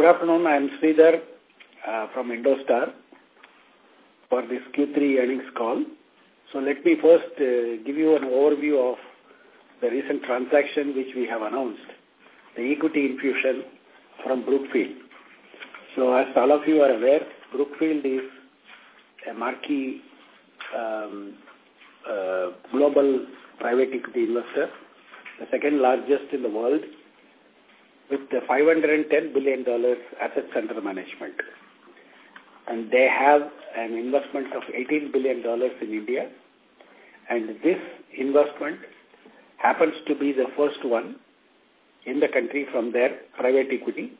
Good afternoon. I am Sridhar uh, from Indostar for this Q3 earnings call. So let me first uh, give you an overview of the recent transaction which we have announced, the equity infusion from Brookfield. So as all of you are aware, Brookfield is a marquee um, uh, global private equity investor, the second largest in the world, with the $510 billion assets under management. And they have an investment of $18 billion in India. And this investment happens to be the first one in the country from their private equity.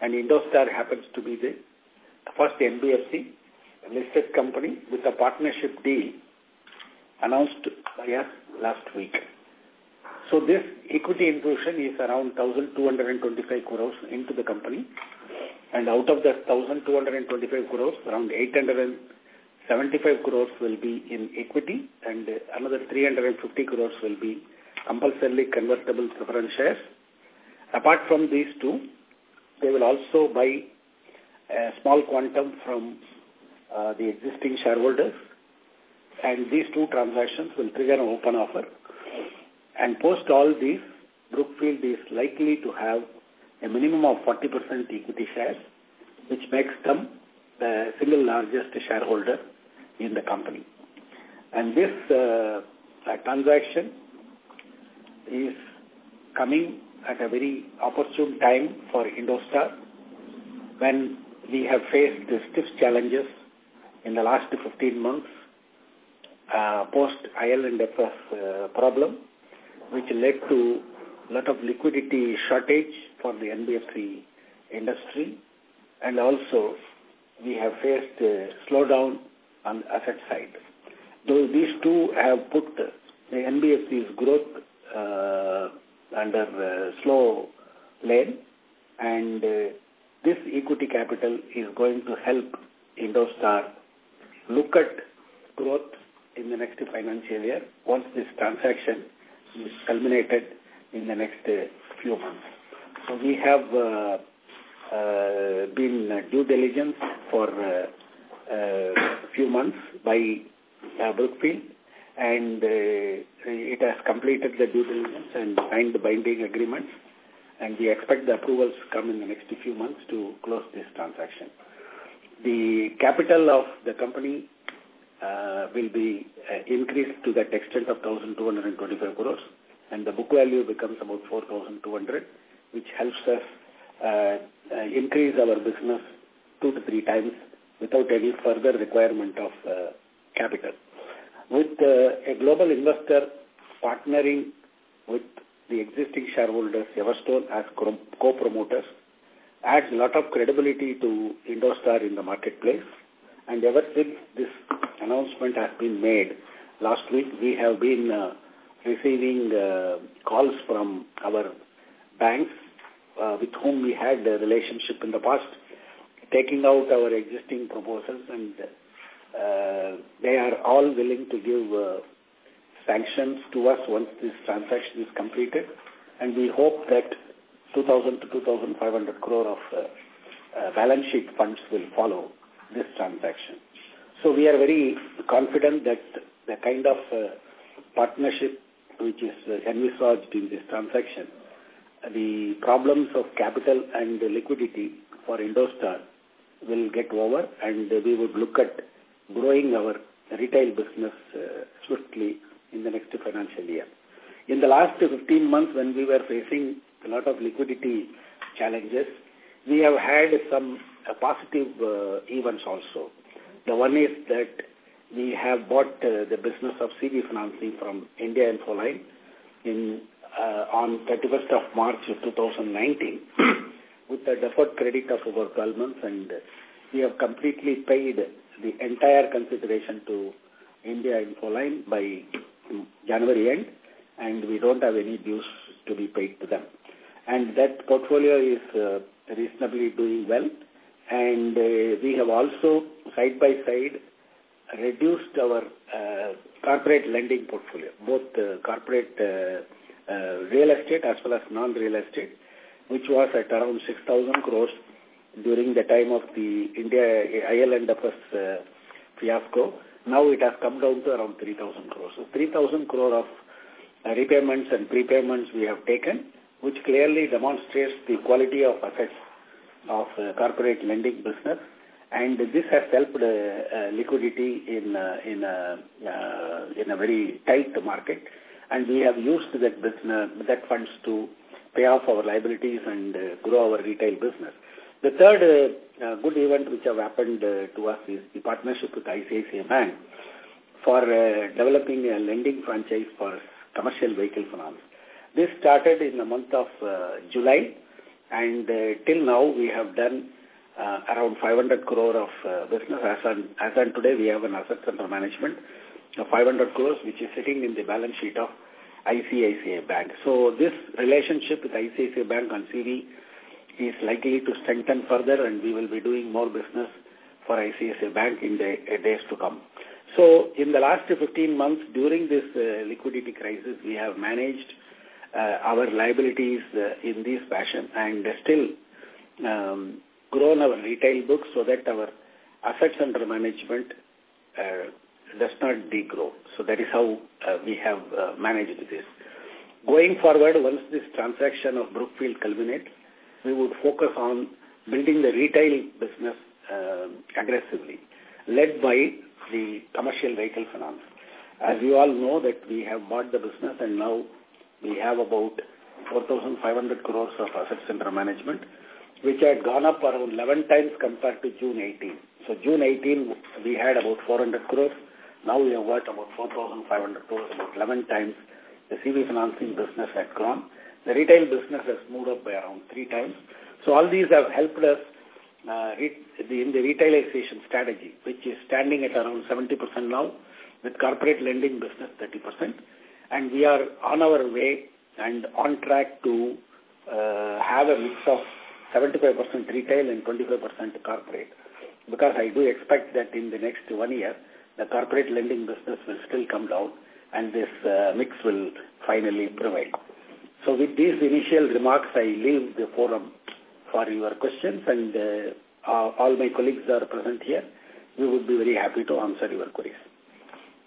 And Indostar happens to be the first NBFC listed company with a partnership deal announced by us last week. So this equity infusion is around 1,225 crores into the company. And out of that 1,225 crores, around 875 crores will be in equity and another 350 crores will be compulsorily convertible preference shares. Apart from these two, they will also buy a small quantum from uh, the existing shareholders and these two transactions will trigger an open offer and post all these, Brookfield is likely to have a minimum of 40% equity shares, which makes them the single largest shareholder in the company. And this uh, transaction is coming at a very opportune time for Indostar when we have faced the stiff challenges in the last 15 months uh, post IL&FS uh, problem which led to a lot of liquidity shortage for the NBFC industry. And also, we have faced a slowdown on the asset side. Though these two have put the NBFC's growth uh, under uh, slow lane, and uh, this equity capital is going to help Indostar look at growth in the next financial year once this transaction is culminated in the next uh, few months. So we have uh, uh, been due diligence for a few months by Brookfield and it has completed the due diligence and signed the binding agreements and we expect the approvals to come in the next few months to close this transaction. The capital of the company uh, will be uh, increased to that extent of 1,225 crores and the book value becomes about 4,200 which helps us uh, uh, increase our business two to three times without any further requirement of uh, capital. With uh, a global investor partnering with the existing shareholders, Everstone as co-promoters, adds a lot of credibility to Indostar in the marketplace. And ever since this announcement has been made, last week we have been uh, receiving uh, calls from our banks uh, with whom we had a relationship in the past, taking out our existing proposals and uh, they are all willing to give uh, sanctions to us once this transaction is completed. And we hope that 2,000 to 2,500 crore of uh, uh, balance sheet funds will follow this transaction. So we are very confident that the kind of uh, partnership which is uh, envisaged in this transaction, the problems of capital and liquidity for Indostar will get over and we would look at growing our retail business uh, swiftly in the next financial year. In the last 15 months when we were facing a lot of liquidity challenges, we have had some uh, positive uh, events also. The one is that we have bought uh, the business of CV financing from India Infoline in uh, on 31st of March 2019 with a deferred credit of over 12 months and we have completely paid the entire consideration to India Infoline by January end and we don't have any dues to be paid to them. And that portfolio is uh, reasonably doing well and uh, we have also side by side reduced our uh, corporate lending portfolio, both uh, corporate uh, uh, real estate as well as non-real estate, which was at around 6,000 crores during the time of the India IL&FS uh, fiasco. Now it has come down to around 3,000 crores. So 3,000 crore of uh, repayments and prepayments we have taken, which clearly demonstrates the quality of assets of uh, corporate lending business. And this has helped uh, uh, liquidity in uh, in a uh, in a very tight market, and we have used that business that funds to pay off our liabilities and uh, grow our retail business. The third uh, uh, good event which have happened uh, to us is the partnership with ICICI Bank for uh, developing a lending franchise for commercial vehicle finance. This started in the month of uh, July and uh, till now we have done uh, around 500 crore of uh, business. As on, as on today we have an asset under management of 500 crores which is sitting in the balance sheet of ICICI Bank. So this relationship with ICICI Bank on CV is likely to strengthen further and we will be doing more business for ICICI Bank in the days to come. So in the last 15 months during this uh, liquidity crisis, we have managed uh, our liabilities uh, in this fashion and still um, grown our retail books so that our assets under management uh, does not degrow. So that is how uh, we have uh, managed this. Going forward, once this transaction of Brookfield culminates, we would focus on building the retail business uh, aggressively, led by the commercial vehicle finance. As you all know that we have bought the business and now we have about 4,500 crores of assets under management, which had gone up around 11 times compared to June 18. So June 18, we had about 400 crores. Now we have got about 4,500 crores, about 11 times. The CV financing business had grown. The retail business has moved up by around three times. So all these have helped us uh, in the retailization strategy, which is standing at around 70% now, with corporate lending business 30%. And we are on our way and on track to uh, have a mix of 75% retail and 25% corporate. Because I do expect that in the next one year, the corporate lending business will still come down and this uh, mix will finally prevail. So with these initial remarks, I leave the forum for your questions and uh, all my colleagues are present here. We would be very happy to answer your queries.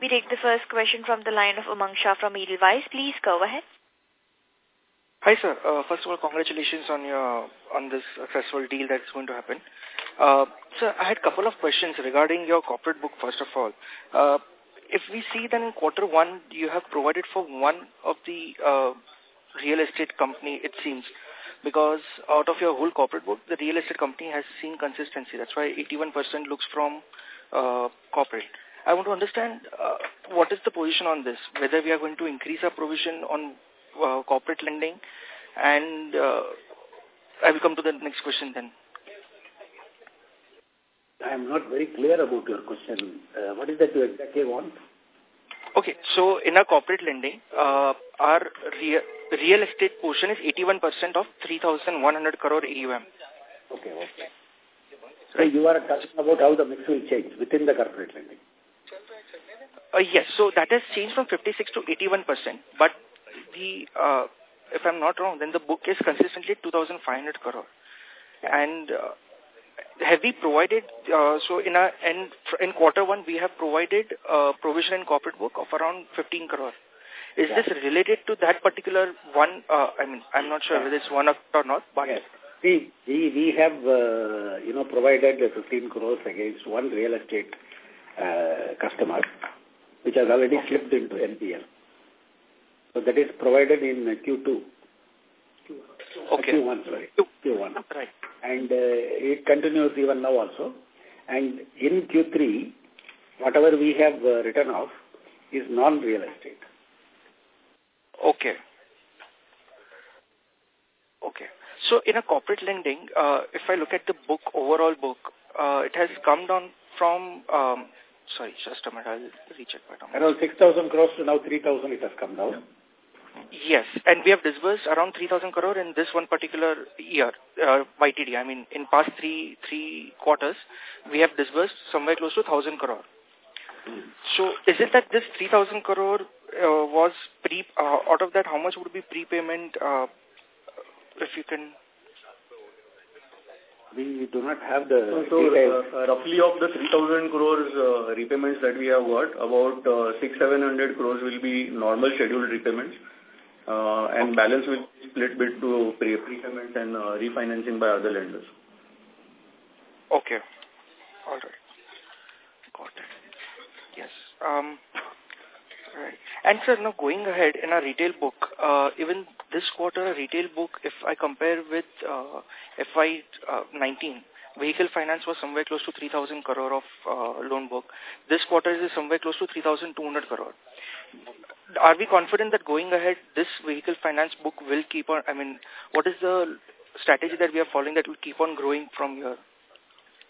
We take the first question from the line of Umang Shah from Edelweiss. Please go ahead. Hi, sir. Uh, first of all, congratulations on your on this successful deal that's going to happen. Uh, sir, I had a couple of questions regarding your corporate book, first of all. Uh, if we see then in quarter one, you have provided for one of the uh, real estate company, it seems, because out of your whole corporate book, the real estate company has seen consistency. That's why 81% looks from uh, corporate. I want to understand uh, what is the position on this, whether we are going to increase our provision on uh, corporate lending, and uh, I will come to the next question then. I am not very clear about your question. Uh, what is that you exactly want? Okay, so in our corporate lending, uh, our real, real estate portion is 81% of 3,100 crore AUM. Okay, okay. So you are talking about how the mix will change within the corporate lending. Uh, yes, so that has changed from 56 to 81%. But the, uh, if I'm not wrong, then the book is consistently 2,500 crore. And uh, have we provided, uh, so in our, in, in quarter one, we have provided uh, provision in corporate book of around 15 crore. Is yeah. this related to that particular one? Uh, I mean, I'm not sure whether it's one or not, but... Yes. We, we, we have, uh, you know, provided 15 crores against one real estate uh, customer, which has already slipped into NPL. So that is provided in Q2. Okay. Q1, sorry. Q1. Right. And uh, it continues even now also. And in Q3, whatever we have uh, written off is non-real estate. Okay. Okay. So in a corporate lending, uh, if I look at the book, overall book, uh, it has come down from, um, sorry, just a minute, I'll recheck my number. Around 6,000 crores to now 3,000 it has come down. Yes, and we have disbursed around 3,000 crore in this one particular year, uh, YTD. I mean, in past three three quarters, we have disbursed somewhere close to 1,000 crore. Mm. So, is it that this 3,000 crore uh, was pre, uh, out of that, how much would be prepayment, uh, if you can we do not have the so, uh, roughly of the 3000 crores uh, repayments that we have got about uh, 6 700 crores will be normal scheduled repayments. Uh, and okay. balance will be split bit to pre prepayments and uh, refinancing by other lenders. Okay. All right. Got it. Yes um Right. And sir, now going ahead in our retail book, uh, even this quarter retail book, if I compare with uh, FY19, uh, vehicle finance was somewhere close to 3,000 crore of uh, loan book. This quarter is somewhere close to 3,200 crore. Are we confident that going ahead, this vehicle finance book will keep on, I mean, what is the strategy that we are following that will keep on growing from here?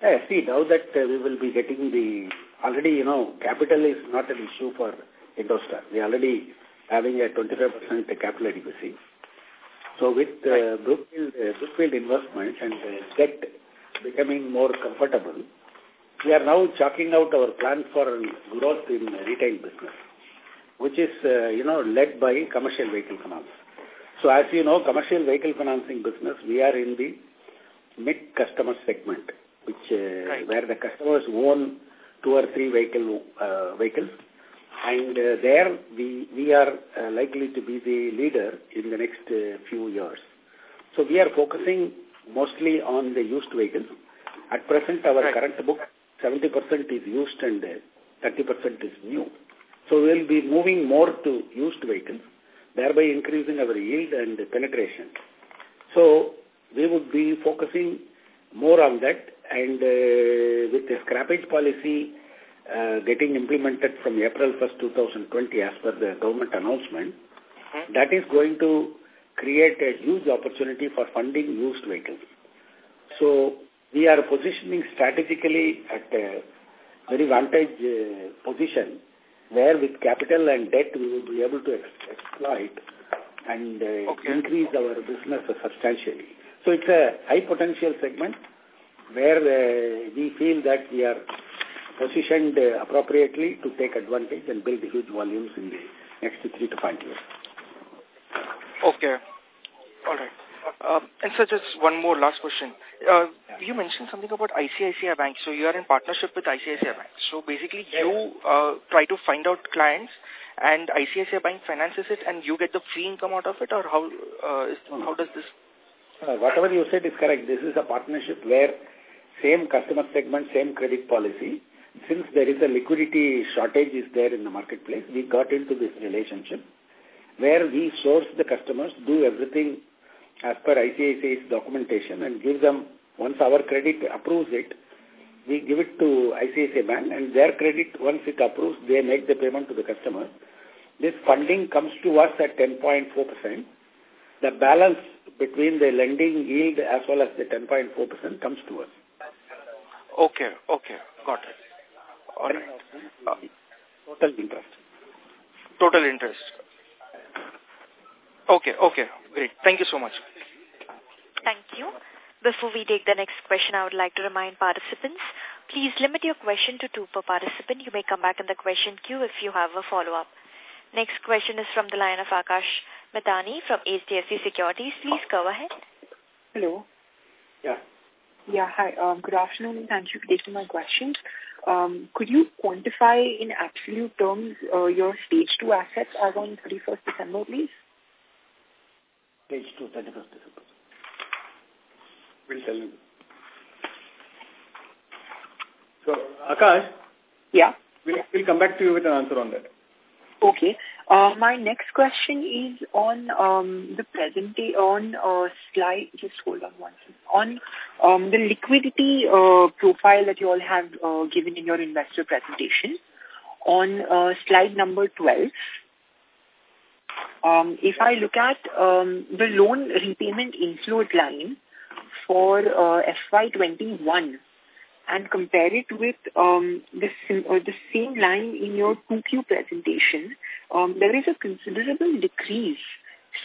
Yeah, see, now that uh, we will be getting the, already, you know, capital is not an issue for Indostar. We are already having a 25% capital adequacy. So with uh, Brookfield, uh, Brookfield investment and uh, debt becoming more comfortable, we are now chalking out our plan for growth in retail business, which is, uh, you know, led by commercial vehicle finance. So as you know, commercial vehicle financing business, we are in the mid-customer segment, which uh, right. where the customers own two or three vehicle uh, vehicles and uh, there we, we are uh, likely to be the leader in the next uh, few years. So we are focusing mostly on the used vehicles. At present, our right. current book, 70% is used and 30% uh, is new. So we'll be moving more to used vehicles, thereby increasing our yield and penetration. So we would be focusing more on that and uh, with the scrappage policy uh, getting implemented from April 1st, 2020 as per the government announcement, hmm. that is going to create a huge opportunity for funding used vehicles. So we are positioning strategically at a very vantage uh, position where with capital and debt we will be able to ex exploit and uh, okay. increase our business substantially. So it's a high potential segment where uh, we feel that we are positioned uh, appropriately to take advantage and build huge volumes in the next three to five years. Okay. All right. Uh, and so just one more last question. Uh, you mentioned something about ICICI Bank. So you are in partnership with ICICI Bank. So basically you uh, try to find out clients and ICICI Bank finances it and you get the free income out of it or how, uh, is, how does this? Uh, whatever you said is correct. This is a partnership where same customer segment, same credit policy since there is a liquidity shortage is there in the marketplace, we got into this relationship where we source the customers, do everything as per ICICI's documentation and give them, once our credit approves it, we give it to ICICI Bank and their credit, once it approves, they make the payment to the customer. This funding comes to us at 10.4%. The balance between the lending yield as well as the 10.4% comes to us. Okay, okay, got it. All right. Uh, total interest. Total interest. Okay, okay, great. Thank you so much. Thank you. Before we take the next question, I would like to remind participants, please limit your question to two per participant. You may come back in the question queue if you have a follow-up. Next question is from the line of Akash Mithani from HDFC Securities. Please go ahead. Hello. Yeah. Yeah, hi. Um, good afternoon and thank you for taking my questions. Um, could you quantify in absolute terms uh, your stage 2 assets as on 31st December, please? Stage 2, 31st December. We'll tell you. So, Akash? Yeah? We'll, we'll come back to you with an answer on that. Okay. Uh, my next question is on um, the present day on uh, slide. Just hold on one second. On um, the liquidity uh, profile that you all have uh, given in your investor presentation, on uh, slide number 12, um, if I look at um, the loan repayment inflow line for uh, FY21 and compare it with um, the, sim, uh, the same line in your 2Q presentation, um, there is a considerable decrease.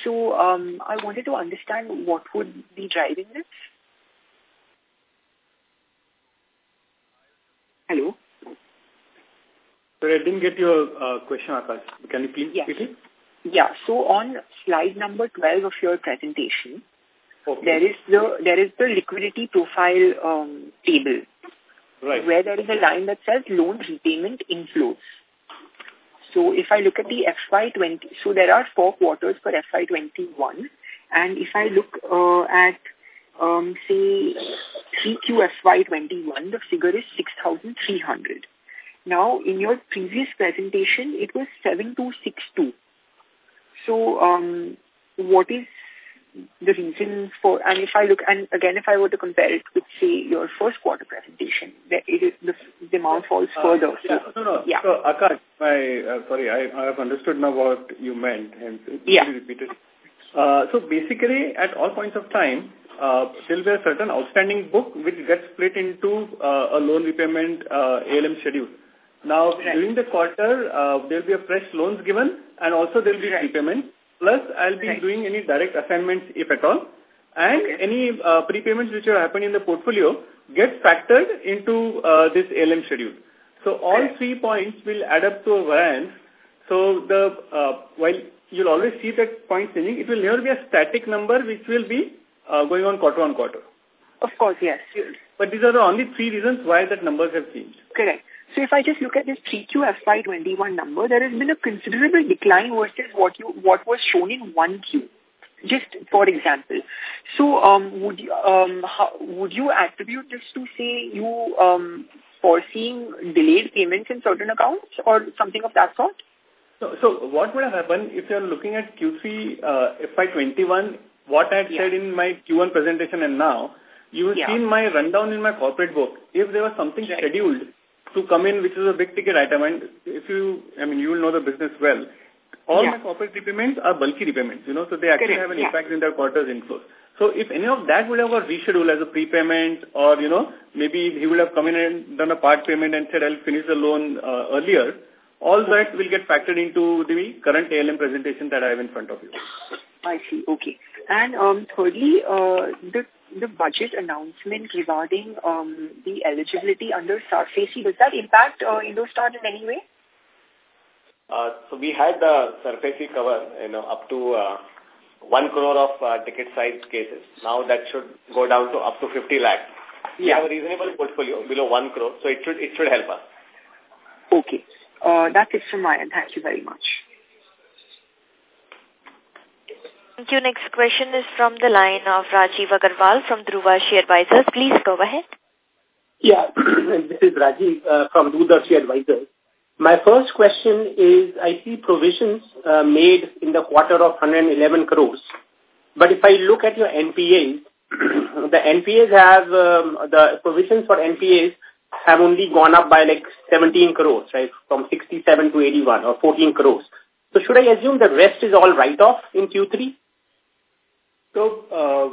So um, I wanted to understand what would be driving this. Hello? Sorry, I didn't get your uh, question, Akash. Can you please yes. repeat it? Yeah, so on slide number 12 of your presentation, okay. there is the there is the liquidity profile um, table, right. where there is a line that says loan repayment inflows. So if I look at the FY20, so there are four quarters for FY21, and if I look uh, at um, say 3Q FY21, the figure is 6,300. Now, in your previous presentation, it was 7262. So, um, what is the reason for, and if I look, and again, if I were to compare it with, say, your first quarter presentation, that it is, the, the amount falls Uh, further. yeah, so, no, no. yeah. So, Akash, my, uh, sorry, I, I have understood now what you meant and Yeah. repeat it. Uh, so basically, at all points of time, uh, there will be a certain outstanding book which gets split into uh, a loan repayment uh, ALM schedule. Now, Right. during the quarter, uh, there will be a fresh loans given and also there will be Right. repayment. Plus, I'll be Right. doing any direct assignments, if at all. And Okay. any uh, prepayments which have happened in the portfolio get factored into uh, this ALM schedule. So all Correct. three points will add up to a variance. So the uh, while you'll always see that point changing, it will never be a static number which will be uh, going on quarter on quarter. Of course, yes. But these are the only three reasons why that numbers have changed. Correct. So if I just look at this 3Q FY21 number, there has been a considerable decline versus what you what was shown in 1Q. Just for example, so um, would you um, how, would you attribute this to say you um, foreseeing delayed payments in certain accounts or something of that sort? So, so what would have happened if you're looking at Q3 uh, FY21, what I had Yeah. said in my Q1 presentation and now, you've Yeah. see in my rundown in my corporate book, if there was something Right. scheduled to come in, which is a big ticket item, and if you, I mean, you will know the business well, all Yeah. my corporate repayments are bulky repayments, you know, so they actually Correct, have an yeah. impact in their quarters inflows. So if any of that would have got rescheduled as a prepayment or, you know, maybe he would have come in and done a part payment and said, I'll finish the loan uh, earlier, all that will get factored into the current ALM presentation that I have in front of you. I see. Okay. And um, thirdly, uh, the the budget announcement regarding um, the eligibility under SARFAESI, does that impact uh, Indostar in any way? Uh, so we had the SARFAESI cover, you know, up to uh, 1 crore of uh, ticket size cases. Now that should go down to up to 50 lakh. We Yeah. have a reasonable portfolio below 1 crore, so it should, it should help us. Okay. Uh, that's it from my end. Thank you very much. Thank you. Next question is from the line of Rajiv Agarwal from Dhruvashi Advisors. Please go ahead. Yeah, this is Rajiv uh, from Doordarshi Advisors. My first question is, I see provisions uh, made in the quarter of 111 crores. But if I look at your NPAs, the NPAs have, um, the provisions for NPAs have only gone up by like 17 crores, right, from 67 to 81 or 14 crores. So should I assume the rest is all write-off in Q3? So, uh,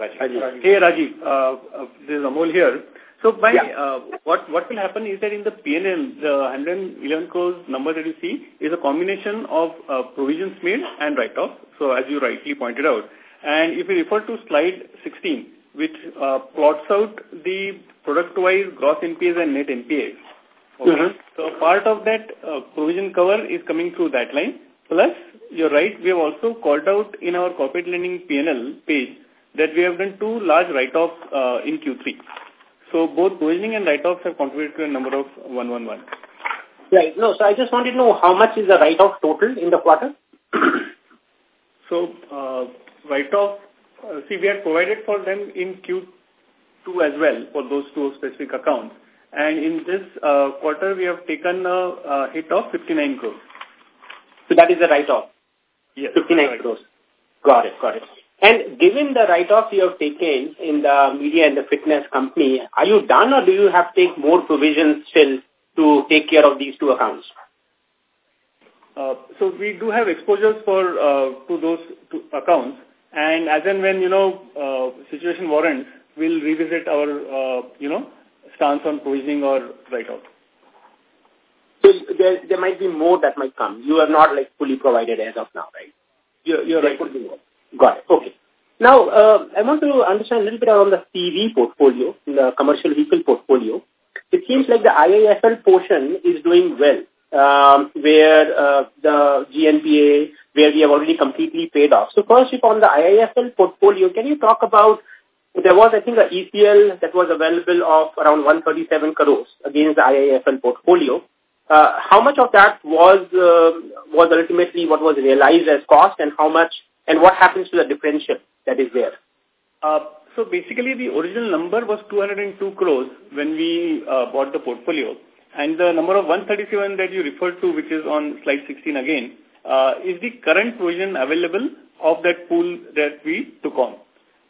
Rajiv. Hey, Rajiv. Uh, uh, this is Amol here. So, by Yeah. uh, what what will happen is that in the PNL, the 111 crores number that you see is a combination of uh, provisions made and write-off. So, as you rightly pointed out. And if you refer to slide 16, which uh, plots out the product-wise gross NPAs and net NPAs. Okay. Mhm. So, part of that uh, provision cover is coming through that line. Plus, you're right, we have also called out in our corporate lending PNL page that we have done two large write-offs uh, in Q3. So both provisioning and write-offs have contributed to a number of 111. Right. No, so I just wanted to know how much is the write-off total in the quarter? So uh, write-off, uh, see we had provided for them in Q2 as well for those two specific accounts. And in this uh, quarter, we have taken a, a hit of 59 crores. So that is the write-off, Yes. 59 right. crores. Got it, got it. And given the write-off you have taken in the media and the fitness company, are you done or do you have to take more provisions still to take care of these two accounts? Uh, so we do have exposures for uh, to those two accounts, and as and when you know uh, situation warrants, we'll revisit our, uh, you know, stance on provisioning or write-off. So there, there might be more that might come. You are not like fully provided as of now, right? You're, you're right. Got it. Okay. Now, uh, I want to understand a little bit around the CV portfolio, the commercial vehicle portfolio. It seems like the IIFL portion is doing well, um, where uh, the GNPA, where we have already completely paid off. So first, if on the IIFL portfolio, can you talk about, there was, I think, a ECL that was available of around 137 crores against the IIFL portfolio. Uh, how much of that was uh, was ultimately what was realized as cost and how much and what happens to the differential that is there? Uh, so basically the original number was 202 crores when we uh, bought the portfolio and the number of 137 that you referred to which is on slide 16 again uh, is the current provision available of that pool that we took on.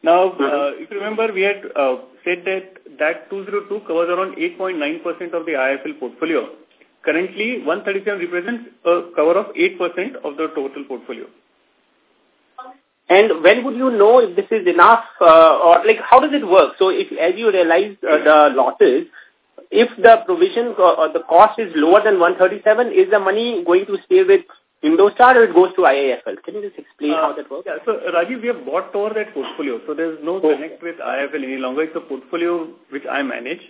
Now, uh, mm-hmm. if you remember, we had uh, said that that 202 covers around 8.9% of the IFL portfolio. Currently, 137 represents a cover of 8% of the total portfolio. And when would you know if this is enough uh, or like how does it work? So if as you realize uh, the losses, if the provision uh, or the cost is lower than 137, is the money going to stay with Indostar or it goes to IIFL? Can you just explain uh, how that works? Yeah, so Rajiv, we have bought over that portfolio. So there's no oh. connect with IIFL any longer. It's a portfolio which I manage.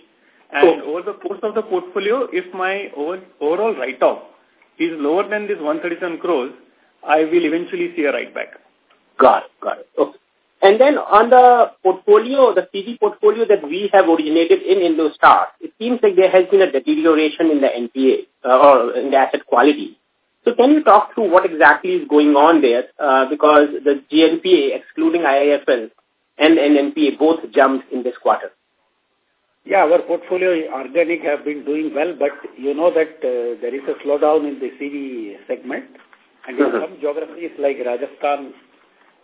And over the course of the portfolio, if my over, overall write-off is lower than this 137 crores, I will eventually see a write-back. Got it. Got it. Okay. And then on the portfolio, the CV portfolio that we have originated in Indostar, it seems like there has been a deterioration in the NPA uh, or in the asset quality. So can you talk through what exactly is going on there? Uh, because the GNPA, excluding IIFL and NPA, both jumped in this quarter. Yeah, our portfolio organic have been doing well, but you know that uh, there is a slowdown in the CV segment. And in uh -huh. some geographies like Rajasthan,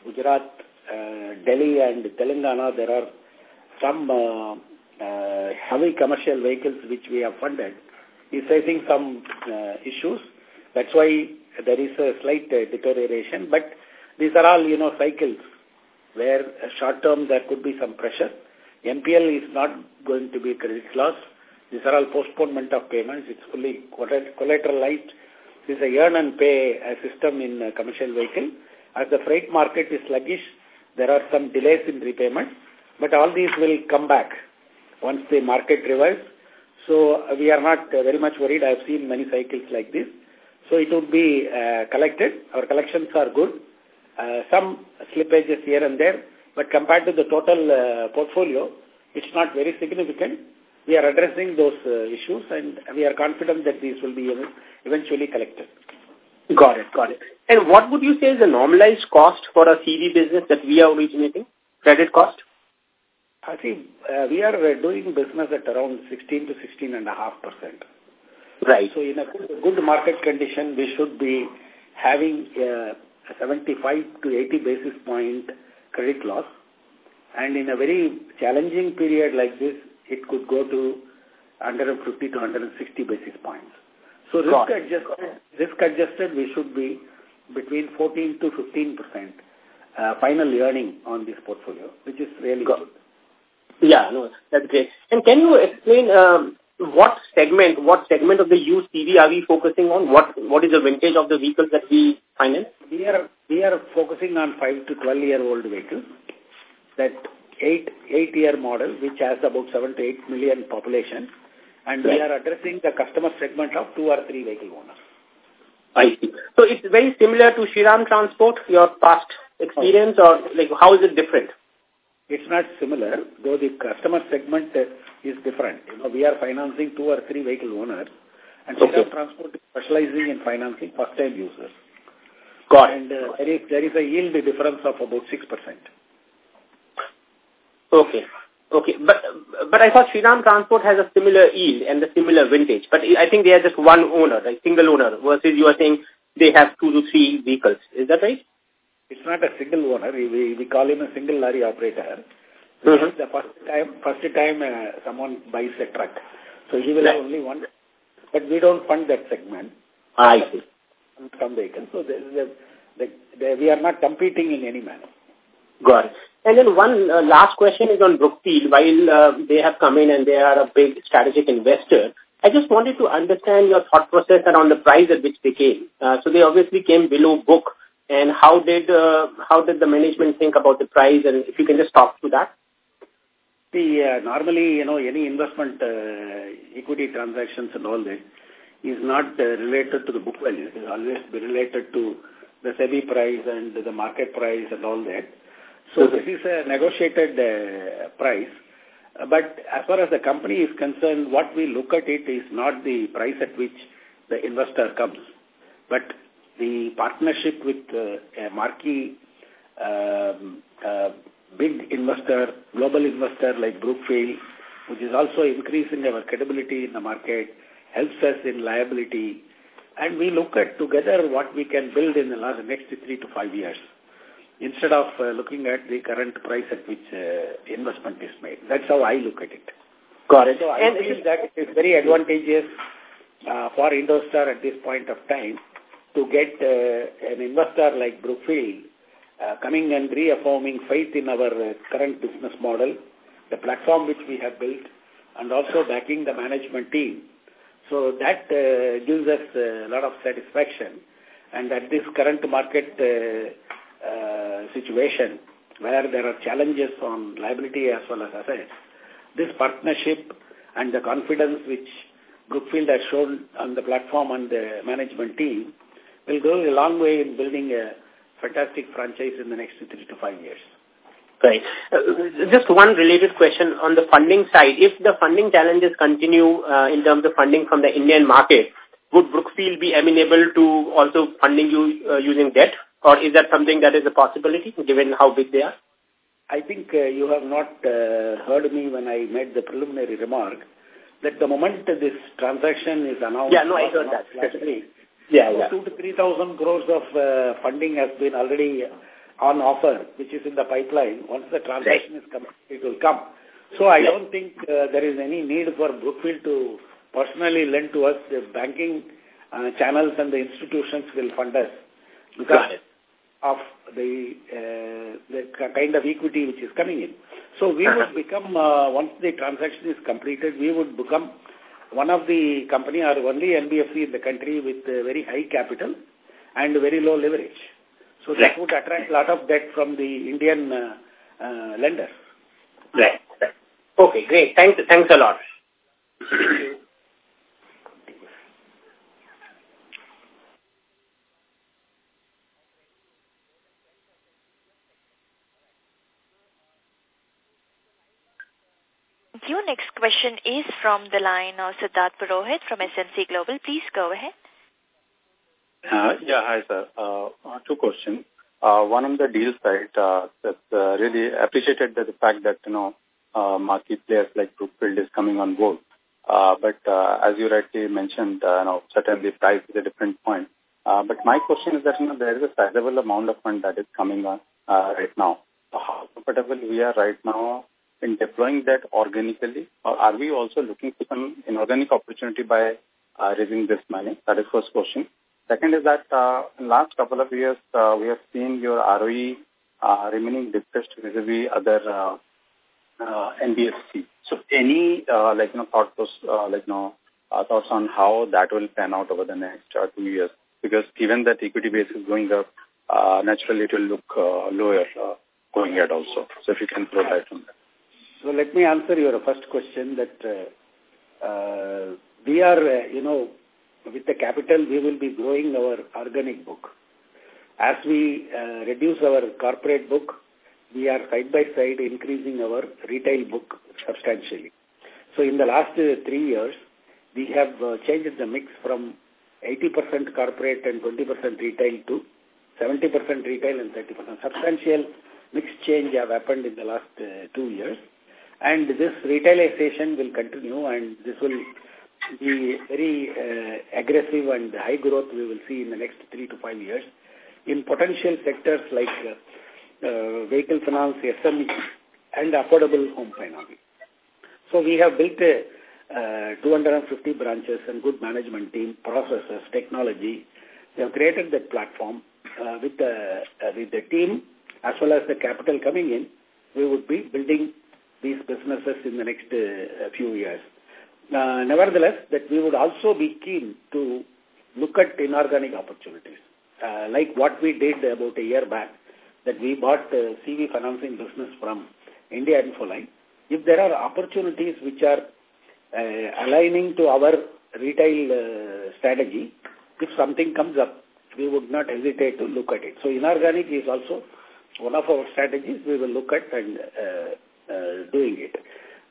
Gujarat, uh, Delhi and Telangana, there are some uh, uh, heavy commercial vehicles which we have funded is facing some uh, issues. That's why there is a slight uh, deterioration. But these are all, you know, cycles where short term there could be some pressure. NPL is not going to be credit loss. These are all postponement of payments. It's fully collateralized. This is a earn and pay uh, system in uh, commercial vehicle. As the freight market is sluggish, there are some delays in repayment, but all these will come back once the market revives. So uh, we are not very much worried. I have seen many cycles like this. So it would be uh, collected. Our collections are good. Uh, some slippages here and there, but compared to the total uh, portfolio, it's not very significant. We are addressing those uh, issues and we are confident that these will be eventually collected. Got it, got it. And what would you say is the normalized cost for a CV business that we are originating? Credit cost? I think uh, we are uh, doing business at around 16 to 16 and a half percent. Right. So in a good market condition, we should be having uh, 75 to 80 basis point credit loss. And in a very challenging period like this, it could go to 150 to 160 basis points. So risk adjusted, risk adjusted, we should be between 14 to 15 percent uh, final earning on this portfolio, which is really Got good. Yeah, no, that's great. And can you explain um, what segment, what segment of the used CV are we focusing on? What what is the vintage of the vehicles that we finance? We are we are focusing on five to twelve year old vehicles. That eight eight year model, which has about seven to eight million population, and right. we are addressing the customer segment of two or three vehicle owners. I see. So it's very similar to Shriram Transport, your past experience, or like how is it different? It's not similar, though the customer segment is different. You know, we are financing two or three vehicle owners, and Shriram okay. Transport is specializing in financing first-time users. Got and uh, there, is, there is a yield difference of about 6%. Okay. Okay, but but I thought Shriram Transport has a similar yield and a similar vintage. But I think they are just one owner, like single owner, versus you are saying they have two to three vehicles. Is that right? It's not a single owner. We, we call him a single lorry operator. Mm -hmm. The first time, first time uh, someone buys a truck. So he will right. have only one. But we don't fund that segment. I see. Some vehicles. So the, the, the, we are not competing in any manner. Got it. And then one uh, last question is on Brookfield. While uh, they have come in and they are a big strategic investor, I just wanted to understand your thought process around the price at which they came. Uh, so they obviously came below book. And how did uh, how did the management think about the price? And if you can just talk to that. The uh, normally, you know, any investment uh, equity transactions and all that is not uh, related to the book value. It is always related to the SEBI price and the market price and all that. So this is a negotiated uh, price. But as far as the company is concerned, what we look at it is not the price at which the investor comes, but the partnership with uh, a marquee um, uh, big investor, global investor like Brookfield, which is also increasing our credibility in the market, helps us in liability, and we look at together what we can build in the last, next three to five years instead of uh, looking at the current price at which uh, investment is made. That's how I look at it. Got it. So I and feel that it is very advantageous uh, for Indostar at this point of time to get uh, an investor like Brookfield uh, coming and reaffirming faith in our uh, current business model, the platform which we have built, and also backing the management team. So that uh, gives us a lot of satisfaction. And at this current market uh, uh, situation, where there are challenges on liability as well as assets, this partnership and the confidence which Brookfield has shown on the platform and the management team will go a long way in building a fantastic franchise in the next three to five years. Right. Uh, just one related question on the funding side. If the funding challenges continue uh, in terms of funding from the Indian market, would Brookfield be amenable to also funding you uh, using debt? Or is that something that is a possibility given how big they are? I think uh, you have not uh, heard me when I made the preliminary remark that the moment this transaction is announced... Yeah, no, I heard that. Yeah, yeah. Two to 3,000 crores of uh, funding has been already on offer, which is in the pipeline. Once the transaction right. is come, it will come. So I don't think uh, there is any need for Brookfield to personally lend to us. The banking uh, channels and the institutions will fund us because of the, uh, the kind of equity which is coming in. So we would become, uh, once the transaction is completed, we would become one of the company or only NBFC in the country with uh, very high capital and very low leverage. So that would attract a lot of debt from the Indian uh, uh, lenders. Right. Okay, great. Thanks, thanks a lot. Thank you. Next question is from the line of Siddharth Purohit from SMC Global. Please go ahead. Uh, yeah, hi, sir. Uh, two questions. Uh, one on the deal side, uh, that's uh, really appreciated the fact that, you know, uh, market players like Brookfield is coming on board. Uh, but uh, as you rightly mentioned, uh, you know, certainly price is a different point. Uh, but my question is that, you know, there is a sizable amount of fund that is coming on uh, right now. How comfortable we are right now in deploying that organically, or are we also looking for some inorganic opportunity by uh, raising this money? That is first question. Second is that uh, in last couple of years, uh, we have seen your ROE uh, remaining depressed vis-a-vis other uh, uh, NBFC. So any, uh, like, you know, thought uh, like, you know, uh, thoughts on how that will pan out over the next uh, two years? Because given that equity base is going up, uh, naturally it will look uh, lower uh, going ahead also. So if you can throw light on that. So let me answer your first question that uh, uh, we are, uh, you know, with the capital, we will be growing our organic book. As we uh, reduce our corporate book, we are side by side increasing our retail book substantially. So in the last uh, three years, we have uh, changed the mix from 80% corporate and 20% retail to 70% retail and 30%. Substantial mix change have happened in the last uh, two years. And this retailization will continue and this will be very uh, aggressive and high growth we will see in the next three to five years in potential sectors like uh, uh, vehicle finance, SME, and affordable home finance. So we have built a, uh, 250 branches and good management team, processes, technology. We have created that platform uh, with the uh, with the team as well as the capital coming in, we would be building these businesses in the next uh, few years. Uh, nevertheless, that we would also be keen to look at inorganic opportunities, uh, like what we did about a year back, that we bought the CV financing business from India Infoline. If there are opportunities which are uh, aligning to our retail uh, strategy, if something comes up, we would not hesitate to look at it. So inorganic is also one of our strategies we will look at and uh, uh, doing it.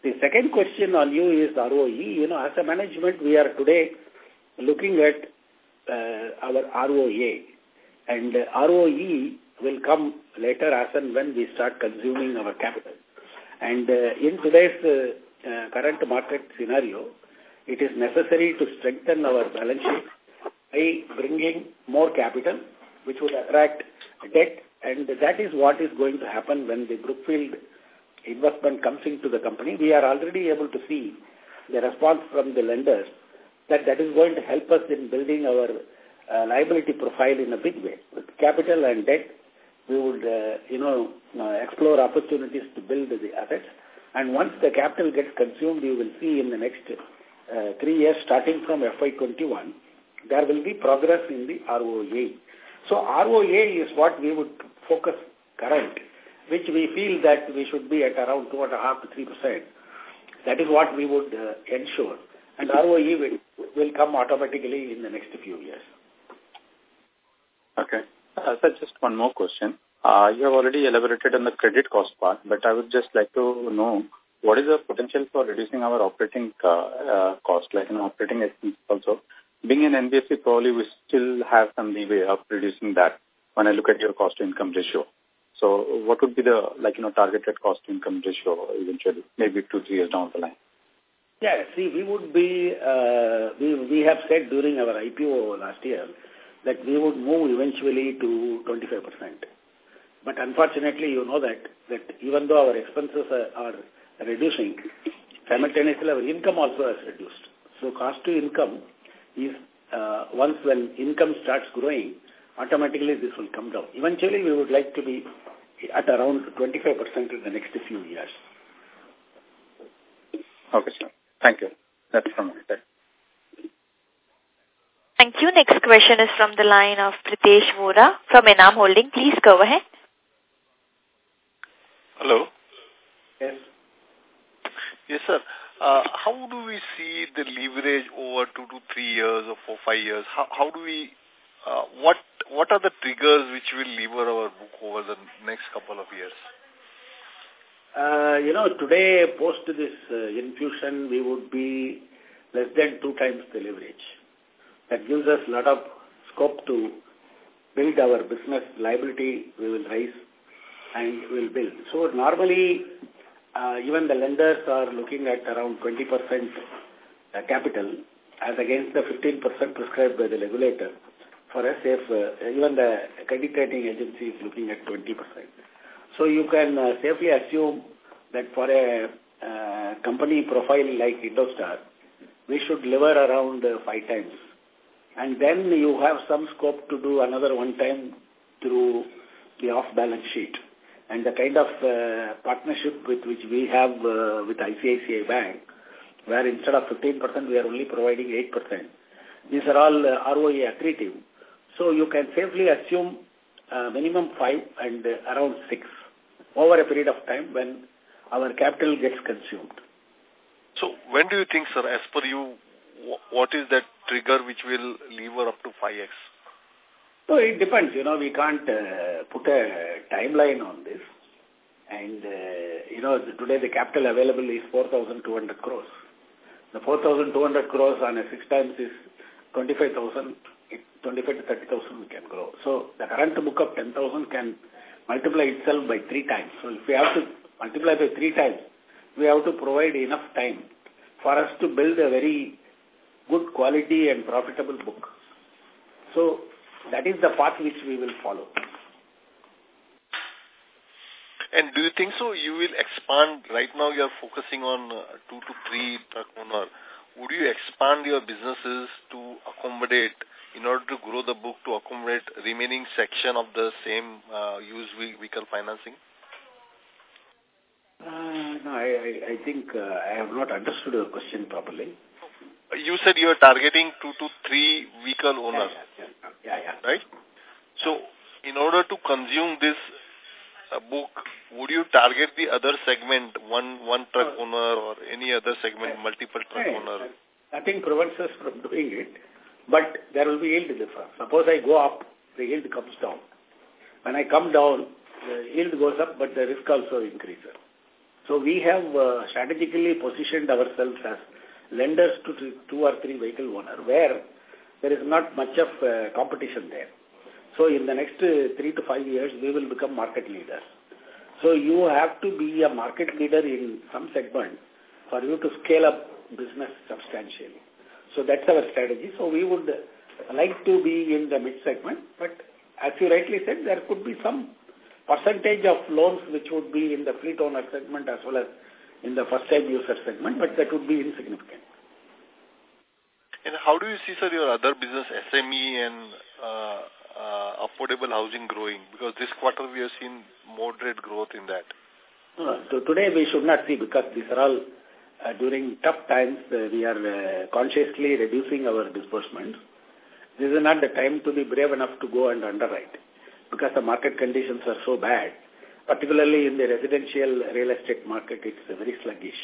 The second question on you is ROE. You know, as a management, we are today looking at uh, our ROA and ROE will come later as and when we start consuming our capital. And uh, in today's uh, uh, current market scenario, it is necessary to strengthen our balance sheet by bringing more capital, which would attract debt, and that is what is going to happen when the Brookfield investment comes into the company. We are already able to see the response from the lenders that that is going to help us in building our uh, liability profile in a big way. With capital and debt, we would, uh, you know, uh, explore opportunities to build the assets. And once the capital gets consumed, you will see in the next uh, three years, starting from FY21, there will be progress in the ROA. So ROA is what we would focus current, which we feel that we should be at around 2.5 to 3%. That is what we would uh, ensure. And ROE will, will come automatically in the next few years. Okay. Uh, sir, just one more question. Uh, you have already elaborated on the credit cost part, but I would just like to know what is the potential for reducing our operating uh, uh, cost, like an operating expense also. Being an NBFC, probably we still have some leeway of reducing that when I look at your cost to income ratio. So what would be the, like, you know, targeted cost to income ratio eventually, maybe two, three years down the line? Yeah, see, we would be, uh, we, we have said during our IPO last year that we would move eventually to 25%. But unfortunately, you know that, that even though our expenses are, are reducing, simultaneously our income also has reduced. So cost to income is, uh, once when income starts growing, automatically this will come down. Eventually, we would like to be at around 25% in the next few years. Okay, sir. Thank you. That's from my side. Thank you. Next question is from the line of Pritesh Vora from Enam Holding. Please go ahead. Hello. Yes. Yes, sir. Uh, how do we see the leverage over two to three years or four, five years? How, how do we, what, what are the triggers which will lever our book over the next couple of years? Uh, you know, today, post this uh, infusion, we would be less than two times the leverage. That gives us a lot of scope to build our business liability, we will raise and we will build. So normally, uh, even the lenders are looking at around 20% uh, capital as against the 15% prescribed by the regulator. For us, if uh, even the credit rating agency is looking at 20%. So you can uh, safely assume that for a uh, company profile like Indostar, we should lever around uh, five times. And then you have some scope to do another one time through the off-balance sheet. And the kind of uh, partnership with which we have uh, with ICICI Bank, where instead of 15%, we are only providing 8%. These are all uh, ROA accretive. So you can safely assume uh, minimum 5 and uh, around 6 over a period of time when our capital gets consumed. So when do you think, sir, as per you, what is that trigger which will lever up to 5x? So it depends. You know, we can't uh, put a timeline on this. And, uh, you know, today the capital available is 4,200 crores. The 4,200 crores on a six times is 25,000, 25 to 30,000 we can grow. So the current book of 10,000 can multiply itself by three times. So if we have to multiply by three times, we have to provide enough time for us to build a very good quality and profitable book. So that is the path which we will follow. And do you think so you will expand, right now you are focusing on uh, two to three truck owner. Would you expand your businesses to accommodate in order to grow the book to accommodate remaining section of the same uh, used vehicle financing? Uh, no, I, I, I think uh, I have not understood your question properly. You said you are targeting two to three vehicle owners. Yeah, yeah, yeah. Right? So, in order to consume this uh, book, would you target the other segment, one one truck uh, owner or any other segment, multiple truck owner? Nothing prevents us from doing it, but there will be yield difference. Suppose I go up, the yield comes down. When I come down, the yield goes up, but the risk also increases. So we have uh, strategically positioned ourselves as lenders to two or three vehicle owner, where there is not much of uh, competition there. So in the next uh, three to five years, we will become market leaders. So you have to be a market leader in some segment for you to scale up business substantially. So that's our strategy. So we would like to be in the mid-segment, but as you rightly said, there could be some percentage of loans which would be in the fleet owner segment as well as in the first-time user segment, but that would be insignificant. And how do you see, sir, your other business, SME and uh, uh, affordable housing growing? Because this quarter we have seen moderate growth in that. Uh, so today we should not see because these are all uh, during tough times uh, we are uh, consciously reducing our disbursements. This is not the time to be brave enough to go and underwrite because the market conditions are so bad. Particularly in the residential real estate market, it's very sluggish.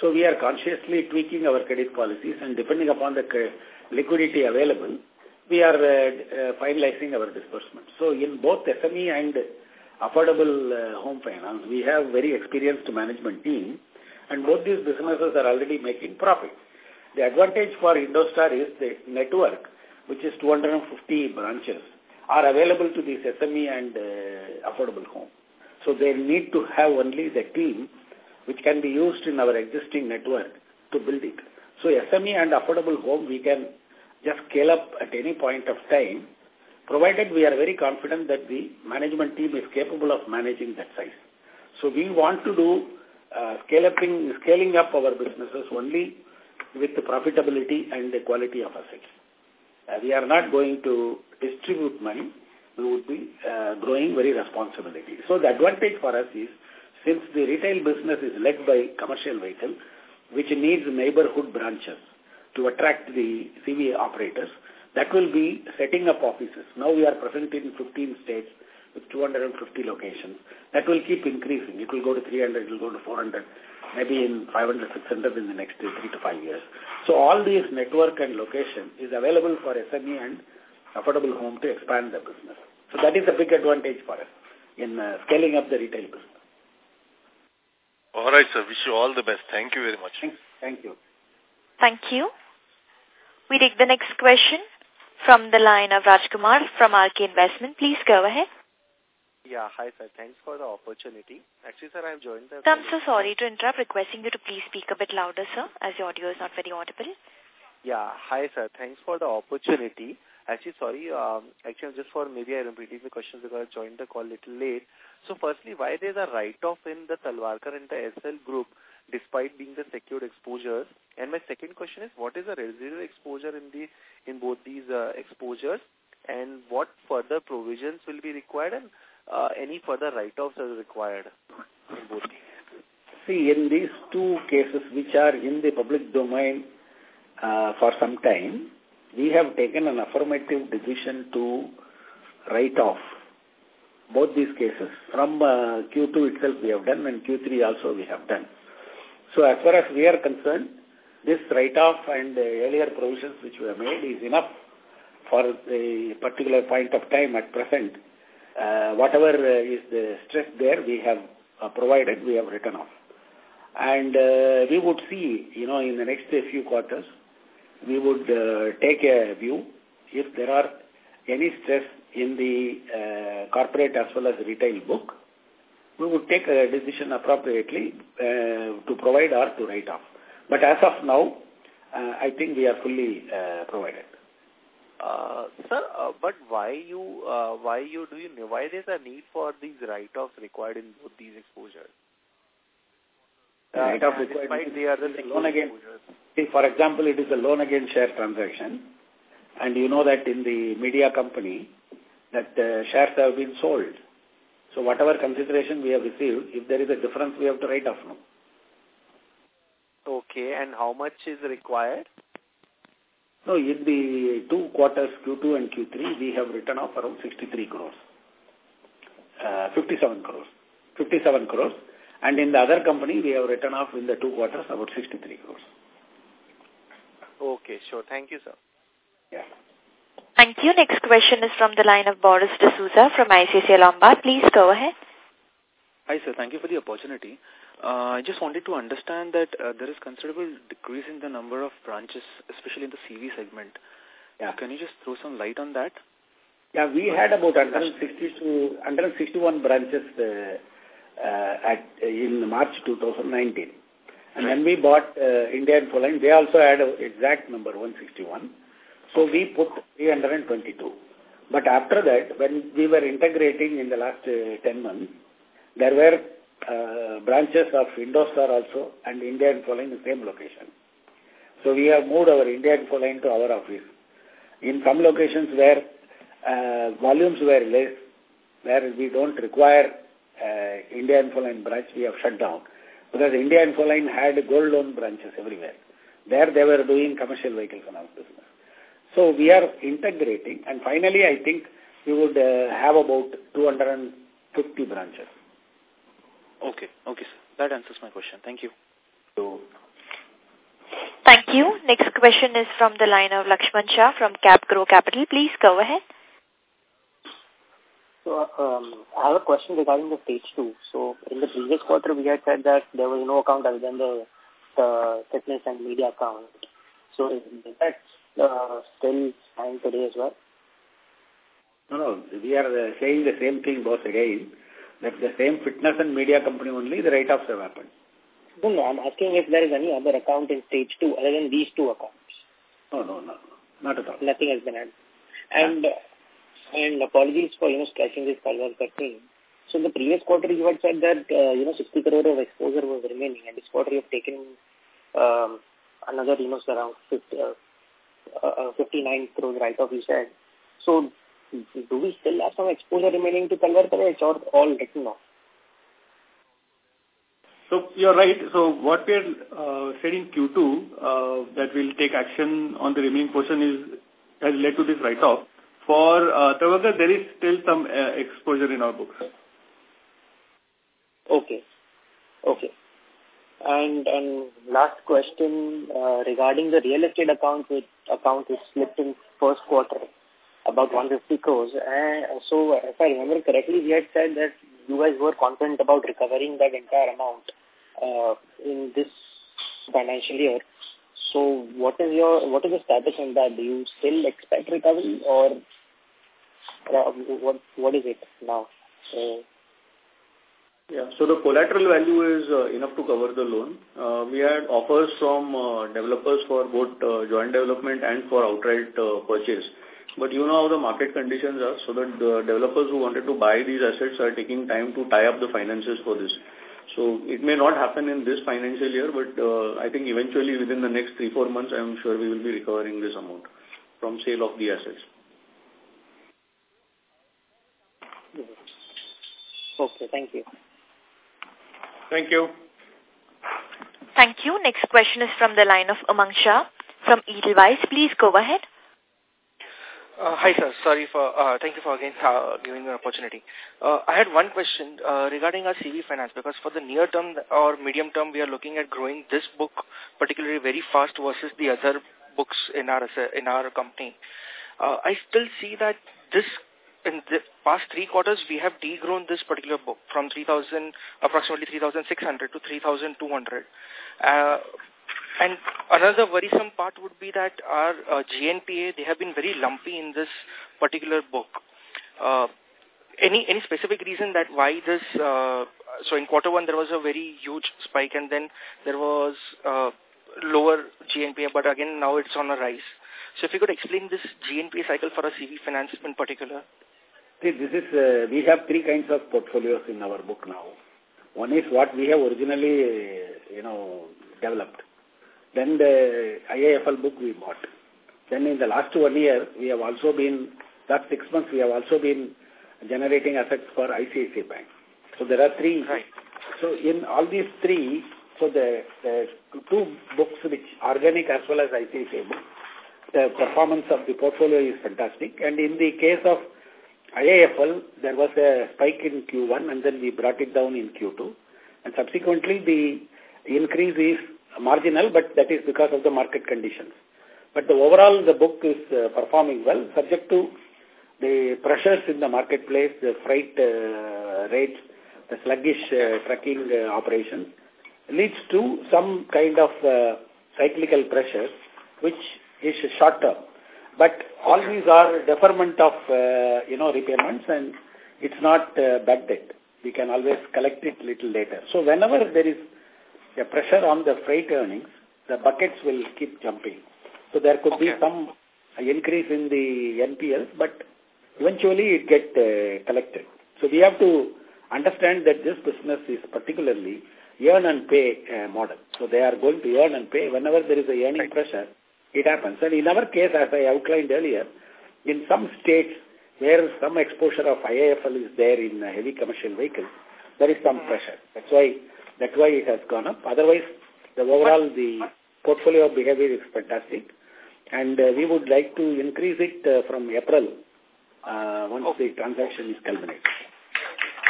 So we are consciously tweaking our credit policies and depending upon the liquidity available, we are uh, uh, finalizing our disbursements. So in both SME and affordable uh, home finance, we have very experienced management team and both these businesses are already making profit. The advantage for Indostar is the network, which is 250 branches, are available to this SME and uh, affordable home. So they need to have only the team which can be used in our existing network to build it. So SME and affordable home, we can just scale up at any point of time, provided we are very confident that the management team is capable of managing that size. So we want to do uh, scale scaling up our businesses only with the profitability and the quality of assets. Uh, we are not going to distribute money. We would be uh, growing very responsibly. So the advantage for us is since the retail business is led by commercial vehicle, which needs neighborhood branches to attract the CV operators, that will be setting up offices. Now we are present in 15 states with 250 locations. That will keep increasing. It will go to 300, it will go to 400, maybe in 500, 600 in the next three to five years. So all these network and location is available for SME and affordable home to expand the business. So that is a big advantage for us in uh, scaling up the retail business. All right, sir. Wish you all the best. Thank you very much. Thank, thank you. Thank you. We take the next question from the line of Rajkumar from RK Investment. Please go ahead. Yeah, hi sir. Thanks for the opportunity. Actually, sir, I have joined the... I'm so sorry to interrupt. Requesting you to please speak a bit louder, sir, as your audio is not very audible. Yeah, hi sir. Thanks for the opportunity. Actually, sorry, um, actually just for maybe I'm repeating the questions because I joined the call a little late. So firstly, why there's a write-off in the Talwalkar and the Essel group despite being the secured exposures? And my second question is, what is the residual exposure in the in both these uh, exposures? And what further provisions will be required and any further write-offs are required in both See, in these two cases which are in the public domain uh, for some time, we have taken an affirmative decision to write off both these cases. From uh, Q2 itself we have done and Q3 also we have done. So as far as we are concerned, this write-off and uh, earlier provisions which we have made is enough for a particular point of time at present. Uh, whatever uh, is the stress there, we have uh, provided, we have written off. And uh, we would see, you know, in the next few quarters, we would uh, take a view if there are any stress in the uh, corporate as well as retail book, we would take a decision appropriately uh, to provide or to write off. But as of now, uh, I think we are fully uh, provided. Uh, sir, uh, but why you, uh, why you do you, why there's a need for these write-offs required in both these exposures? Uh, write-off required despite they are the loan against. See, for example, it is a loan against share transaction. And you know that in the media company, that uh, shares have been sold. So whatever consideration we have received, if there is a difference, we have to write off now. Okay, and how much is required? No, in the two quarters, Q2 and Q3, we have written off around 63 crores. Uh, 57 crores. 57 crores. And in the other company, we have written off in the two quarters about 63 crores. Okay, sure. Thank you, sir. Yeah. Thank you. Next question is from the line of Boris D'Souza from ICICI Lombard. Please go ahead. Hi, sir. Thank you for the opportunity. Uh, I just wanted to understand that uh, there is considerable decrease in the number of branches, especially in the CV segment. Yeah. Can you just throw some light on that? Yeah, we had about 160 to 161 branches uh, uh, at in March 2019. And when we bought uh, India Infoline, they also had an exact number, 161. So we put 322. But after that, when we were integrating in the last uh, 10 months, there were uh, branches of Indostar also and India Infoline in the same location. So we have moved our India Infoline to our office. In some locations where uh, volumes were less, where we don't require uh, India Infoline branch, we have shut down. Because India Infoline had gold loan branches everywhere. There they were doing commercial vehicle finance business. So we are integrating and finally I think we would uh, have about 250 branches. Okay, okay, sir. That answers my question. Thank you. So, Thank you. Next question is from the line of Lakshman Shah from CapGrow Capital. Please go ahead. So, um, I have a question regarding the stage two. So, in the previous quarter, we had said that there was no account other than the, the fitness and media account. So, is that uh, still stand today as well? No, no, we are uh, saying the same thing boss again, that the same fitness and media company only, the write-offs have happened. No, no, I'm asking if there is any other account in stage two other than these two accounts. No, no, no, not at all. Nothing has been added. And, and apologies for, you know, scratching this Talwalkar thing. So in the previous quarter, you had said that, uh, you know, 60 crore of exposure was remaining, and this quarter you have taken um, another, you know, around 50, uh, uh, 59 crores write-off, you said. So do we still have some exposure remaining to Kalwar College or all written off? So you're right. So what we had uh, said in Q2 uh, that we'll take action on the remaining portion is has led to this write-off. For uh, Tavaga, there is still some uh, exposure in our books. Okay. Okay. And and last question uh, regarding the real estate account which account which slipped in first quarter about 150 crores. And so if I remember correctly, we had said that you guys were confident about recovering that entire amount uh, in this financial year. So what is your what is the status on that? Do you still expect recovery or uh, what what is it now? So, yeah, so the collateral value is uh, enough to cover the loan. Uh, we had offers from uh, developers for both uh, joint development and for outright uh, purchase. But you know how the market conditions are, so that the developers who wanted to buy these assets are taking time to tie up the finances for this. So it may not happen in this financial year, but uh, I think eventually within the next three, four months, I am sure we will be recovering this amount from sale of the assets. Okay, thank you. Thank you. Thank you. Next question is from the line of Umang Shah from Edelweiss. Please go ahead. Uh, hi, sir. Sorry for, uh, thank you for again uh, giving me an opportunity. Uh, I had one question uh, regarding our CV finance because for the near term or medium term, we are looking at growing this book particularly very fast versus the other books in our in our company. Uh, I still see that this in the past three quarters, we have degrown this particular book from 3,000, approximately 3,600 to 3,200. Uh, and another worrisome part would be that our uh, GNPA, they have been very lumpy in this particular book. Uh, any any specific reason that why this, uh, so in quarter one there was a very huge spike and then there was uh, lower GNPA, but again now it's on a rise. So if you could explain this GNPA cycle for a CV finance in particular. See, this is, uh, we have three kinds of portfolios in our book now. One is what we have originally, you know, developed. Then the IIFL book we bought. Then in the last one year, we have also been, last six months, we have also been generating assets for ICICI Bank. So there are three. Right. So in all these three, so the, the two books which organic as well as ICICI book, the performance of the portfolio is fantastic. And in the case of IIFL, there was a spike in Q1 and then we brought it down in Q2. And subsequently, the increase is marginal, but that is because of the market conditions. But the overall, the book is uh, performing well, subject to the pressures in the marketplace, the freight uh, rates, the sluggish uh, trucking uh, operations, leads to some kind of uh, cyclical pressures, which is short term. But all these are deferment of, uh, you know, repayments and it's not uh, bad debt. We can always collect it little later. So whenever there is a pressure on the freight earnings, the buckets will keep jumping. So there could okay. be some increase in the NPLs, but eventually it get uh, collected. So we have to understand that this business is particularly earn and pay uh, model. So they are going to earn and pay whenever there is a earning right. pressure it happens. And in our case, as I outlined earlier, in some states where some exposure of IIFL is there in heavy commercial vehicles, there is some pressure. That's why that's why it has gone up. Otherwise, the overall the portfolio of behavior is fantastic, and uh, we would like to increase it uh, from April uh, once okay. the transaction is culminated.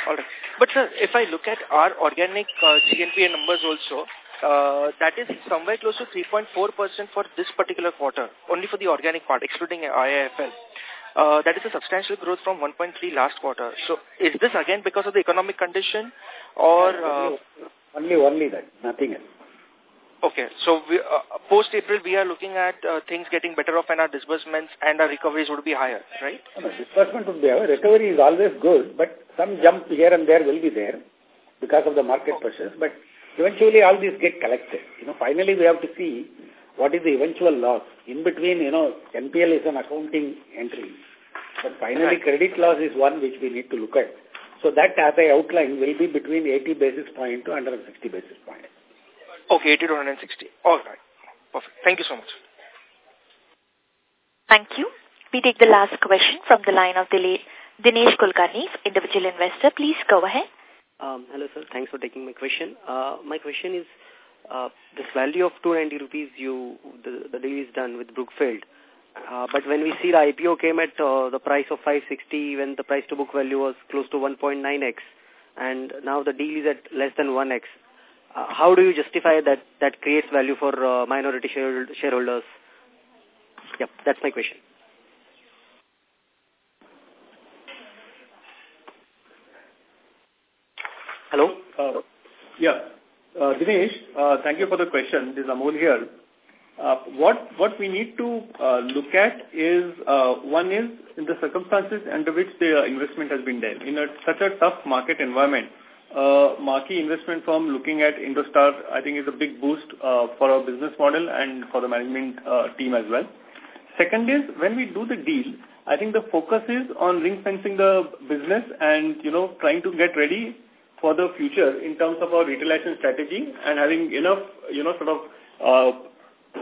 All right. But sir, if I look at our organic uh, GNPA numbers also, uh, that is somewhere close to 3.4% for this particular quarter, only for the organic part, excluding IIFL. Uh, that is a substantial growth from 1.3 last quarter. So is this again because of the economic condition or... Uh, only, only that, nothing else. Okay, so we, uh, post-April we are looking at uh, things getting better off and our disbursements and our recoveries would be higher, right? No, disbursement would be higher. Recovery is always good, but some jump here and there will be there because of the market pressures. But Eventually, all these get collected. You know, finally, we have to see what is the eventual loss. In between, you know, NPL is an accounting entry. But finally, credit loss is one which we need to look at. So that, as I outlined, will be between 80 basis point to 160 basis point. Okay, 80 to 160. All right. Perfect. Thank you so much. Thank you. We take the last question from the line of Dinesh Kulkarni, individual investor. Please go ahead. Um, hello, sir. Thanks for taking my question. Uh, my question is, uh, this value of 290 rupees, you the, the deal is done with Brookfield. Uh, but when we see the IPO came at uh, the price of 560, when the price to book value was close to 1.9x, and now the deal is at less than 1x. Uh, how do you justify that that creates value for uh, minority shareholders? Yep, that's my question. Hello? Uh, yeah. Uh, Dinesh, uh, thank you for the question. This is Amol here. Uh, what what we need to uh, look at is uh, one is in the circumstances under which the uh, investment has been done in a, such a tough market environment. Uh, marquee investment firm looking at Indostar, I think, is a big boost uh, for our business model and for the management uh, team as well. Second is when we do the deal, I think the focus is on ring fencing the business and you know trying to get ready for the future in terms of our retailization strategy and having enough, you know, sort of uh,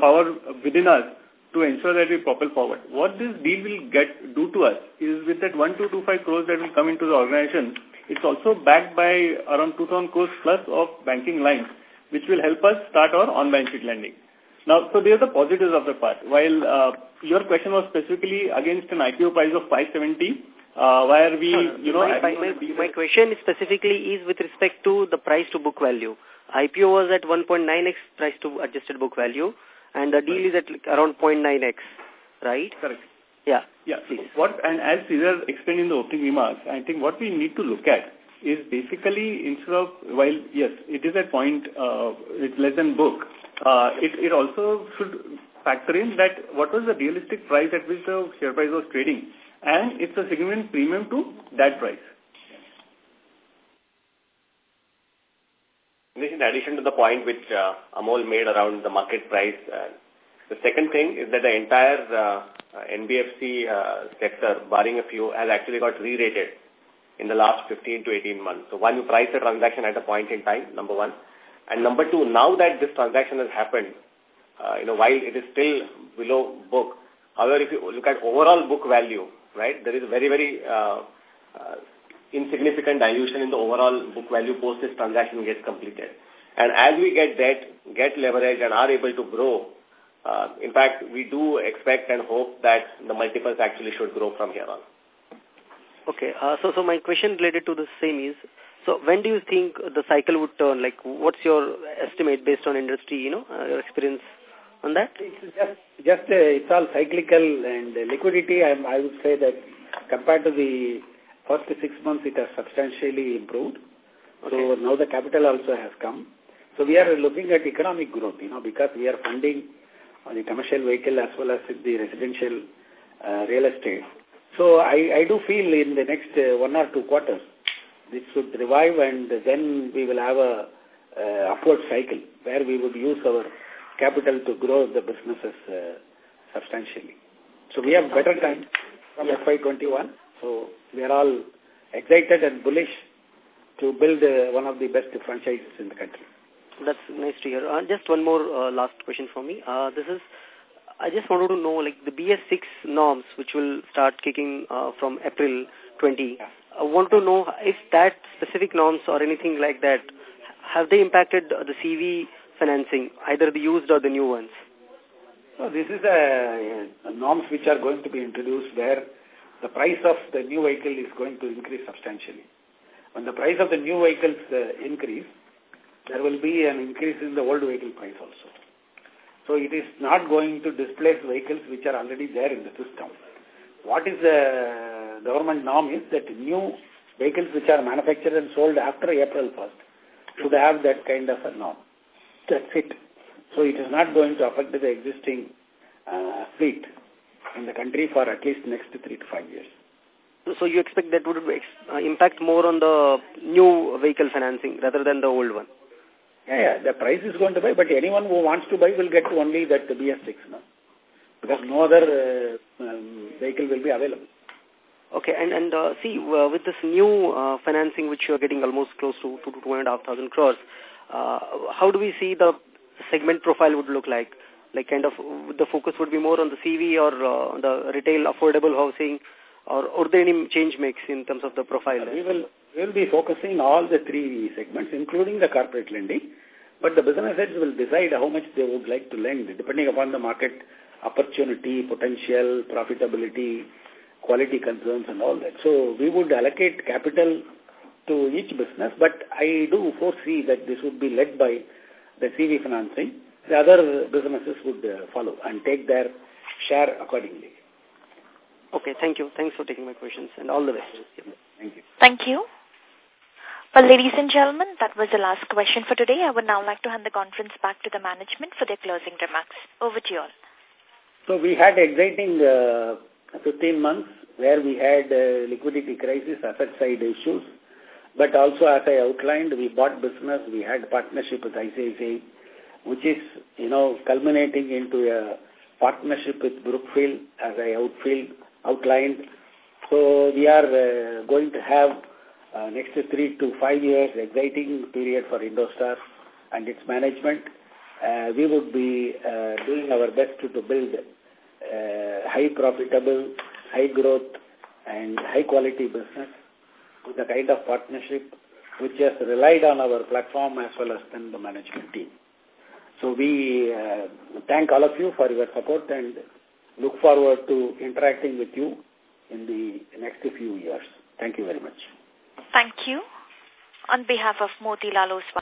power within us to ensure that we propel forward. What this deal will get do to us is with that 1225 crores that will come into the organization, it's also backed by around 2,000 crores plus of banking lines, which will help us start our on-balance sheet lending. Now, so there are the positives of the part. While uh, your question was specifically against an IPO price of 570, uh, where we, you know... My, my, my, my question specifically is with respect to the price to book value. IPO was at 1.9x price to adjusted book value, and the deal right. is at around 0.9x, right? Correct. Yeah. Yeah. Please. What, and as Caesar explained in the opening remarks, I think what we need to look at is basically instead of, while yes, it is a point, uh, it's less than book, uh, it, it also should factor in that what was the realistic price at which the share price was trading and it's a significant premium to that price. This is in addition to the point which uh, Amol made around the market price. Uh, the second thing is that the entire uh, NBFC uh, sector, barring a few, has actually got re-rated in the last 15 to 18 months. So one, you price the transaction at a point in time, number one. And number two, now that this transaction has happened, uh, you know, while it is still below book, However, if you look at overall book value, right, there is very, very uh, uh, insignificant dilution in the overall book value post this transaction gets completed. And as we get debt, get leverage and are able to grow, uh, in fact, we do expect and hope that the multiples actually should grow from here on. Okay. Uh, so, so my question related to the same is, so when do you think the cycle would turn? Like, what's your estimate based on industry, you know, uh, your experience on that? It's just, just uh, it's all cyclical and uh, liquidity, I, I would say that compared to the first six months, it has substantially improved. Okay. So now the capital also has come. So we are looking at economic growth, you know, because we are funding on the commercial vehicle as well as the residential uh, real estate. So I, I do feel in the next uh, one or two quarters, this should revive and then we will have a uh, upward cycle where we would use our capital to grow the businesses uh, substantially. So we have better time from FY21. So we are all excited and bullish to build uh, one of the best franchises in the country. That's nice to hear. Uh, just one more uh, last question for me. Uh, this is, I just wanted to know, like the BS6 norms, which will start kicking uh, from April 20. Yeah. I want to know if that specific norms or anything like that, have they impacted the CV financing, either the used or the new ones? So this is a, a norms which are going to be introduced where the price of the new vehicle is going to increase substantially. When the price of the new vehicles uh, increase, there will be an increase in the old vehicle price also. So it is not going to displace vehicles which are already there in the system. What is the government norm is that new vehicles which are manufactured and sold after April 1st should have that kind of a norm. That's it. So it is not going to affect the existing uh, fleet in the country for at least next three to five years. So you expect that would uh, impact more on the new vehicle financing rather than the old one? Yeah, yeah, the price is going to buy, but anyone who wants to buy will get only that BS6, no? Because no other uh, um, vehicle will be available. Okay, and and uh, see, uh, with this new uh, financing which you are getting almost close to two to two and a half thousand crores, uh, how do we see the segment profile would look like? Like kind of the focus would be more on the CV or uh, the retail affordable housing, or or there any change mix in terms of the profile? We will we will be focusing all the three segments, including the corporate lending. But the business heads will decide how much they would like to lend, depending upon the market opportunity, potential, profitability, quality concerns and all that. So we would allocate capital to each business, but I do foresee that this would be led by the CV financing. The other businesses would uh, follow and take their share accordingly. Okay, thank you. Thanks for taking my questions and all the best. Thank you. Thank you. Well, ladies and gentlemen, that was the last question for today. I would now like to hand the conference back to the management for their closing remarks. Over to you all. So we had exciting uh, 15 months where we had uh, liquidity crisis, asset side issues, but also as I outlined, we bought business, we had partnership with ICICI, which is, you know, culminating into a partnership with Brookfield as I outfield, outlined. So we are uh, going to have uh, next three to five years, exciting period for Indostar and its management. Uh, we would be uh, doing our best to, to build uh, high profitable, high growth and high quality business with the kind of partnership which has relied on our platform as well as then the management team. So we uh, thank all of you for your support and look forward to interacting with you in the next few years. Thank you very much. Thank you. On behalf of Motilal Oswal